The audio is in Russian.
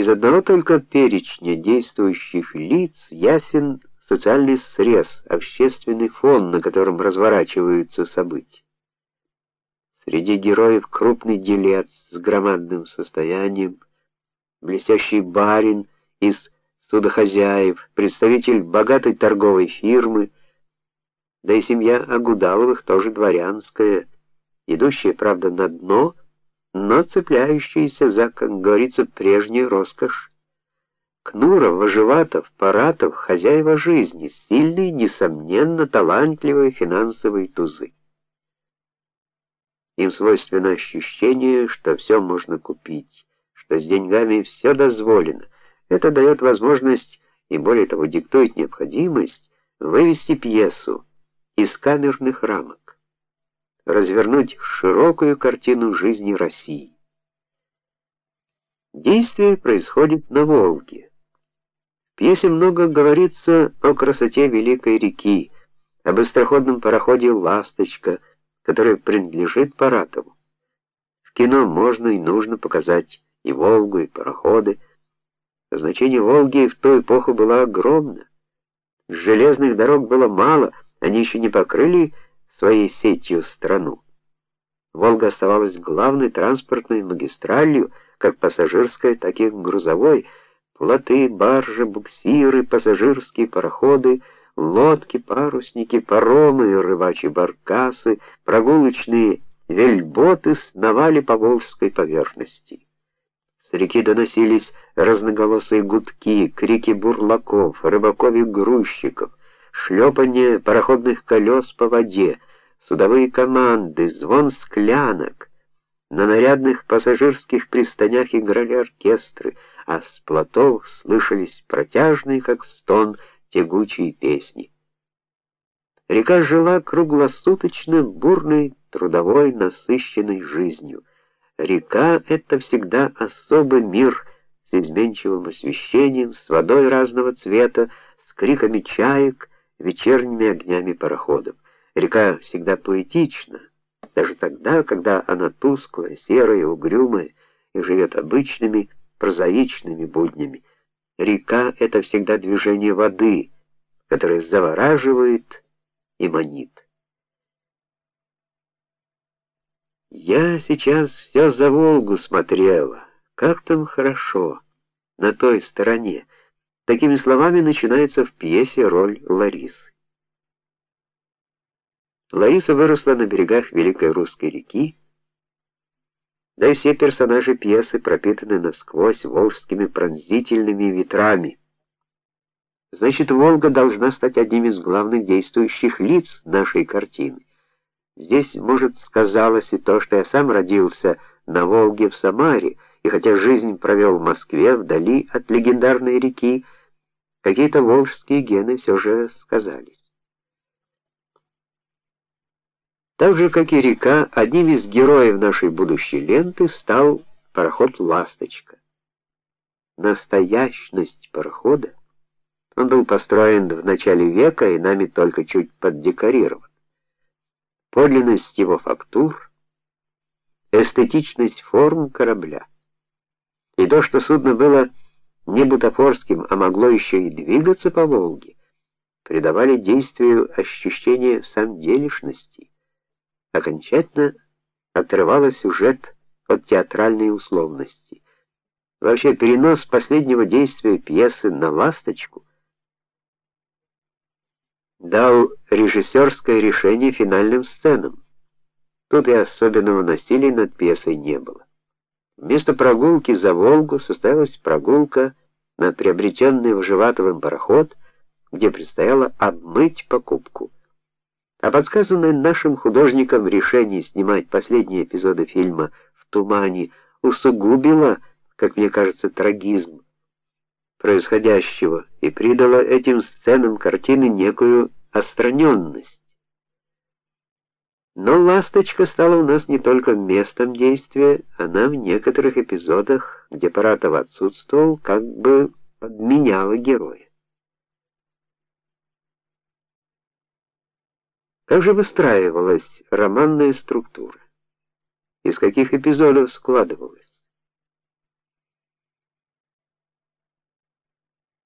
Из одного только перечня действующих лиц ясен социальный срез, общественный фон, на котором разворачиваются события. Среди героев крупный делец с громадным состоянием, блестящий барин из судохозяев, представитель богатой торговой фирмы, да и семья Агудаловых тоже дворянская, идущая, правда, на дно, но цепляющаяся за, как говорится, прежнюю роскошь. Кнуров, Вожеватов, Паратов хозяева жизни, сильные, несомненно, талантливые финансовые тузы. Им свойственно ощущение, что все можно купить, что с деньгами все дозволено. Это дает возможность и более того диктует необходимость вывести пьесу из камерных рамок, развернуть широкую картину жизни России. Действие происходит на Волге. В пьесе много говорится о красоте великой реки, об быстроходном пароходе Ласточка, который принадлежит Паратову. В кино можно и нужно показать и Волгу, и пароходы. Значение Волги в ту эпоху было огромно. Железных дорог было мало, они еще не покрыли своей сетью страну. Волга оставалась главной транспортной магистралью, как пассажирской, так и грузовой. Плоты, баржи, буксиры, пассажирские пароходы, лодки, парусники, паромы, рыбачьи баркасы, прогулочные вельботы сновали по волжской поверхности. С реки доносились разноголосые гудки, крики бурлаков, рыбаков и грузчиков, шлепанье пароходных колес по воде, судовые команды, звон склянок. На нарядных пассажирских пристанях играли оркестры, а с плотов слышались протяжные, как стон, тягучие песни. Река жила круглосуточно бурной, трудовой, насыщенной жизнью. Река это всегда особый мир с изменчивым освещением, с водой разного цвета, с криками чаек, вечерними огнями пароходов. Река всегда поэтична, даже тогда, когда она тусклая, серая, угрюмая и живет обычными, прозаичными буднями. Река это всегда движение воды, которое завораживает и манит. Я сейчас все за Волгу смотрела. Как там хорошо на той стороне. Такими словами начинается в пьесе роль Ларисы. Лариса выросла на берегах великой русской реки, да и все персонажи пьесы пропитаны насквозь волжскими пронзительными ветрами. Значит, Волга должна стать одним из главных действующих лиц нашей картины. Здесь, может, сказалось и то, что я сам родился на Волге в Самаре, и хотя жизнь провел в Москве, вдали от легендарной реки, какие-то волжские гены все же сказались. Так же, как и река, одним из героев нашей будущей ленты стал пароход Ласточка. Настоящность парохода он был построен в начале века и нами только чуть поддекорирован подлинность его фактур, эстетичность форм корабля. И то, что судно было не бутафорским, а могло еще и двигаться по Волге, придавали действию ощущение самделишности. Окончательно отрывало сюжет от театральной условности. Вообще перенос последнего действия пьесы на ласточку дал режиссерское решение финальным сценам. Тут и особенного насилия над пьесой не было. Вместо прогулки за Волгу состоялась прогулка на приобретенный Выживатовым пароход, где предстояло обмыть покупку. А подсказанное нашим художникам решение снимать последние эпизоды фильма в тумане усугубило, как мне кажется, трагизм происходящего и придало этим сценам картины некую остраненность. Но ласточка стала у нас не только местом действия, она в некоторых эпизодах, где Паратов отсутствовал, как бы подменяла героя. Как же выстраивалась романная структура? Из каких эпизодов складывалась?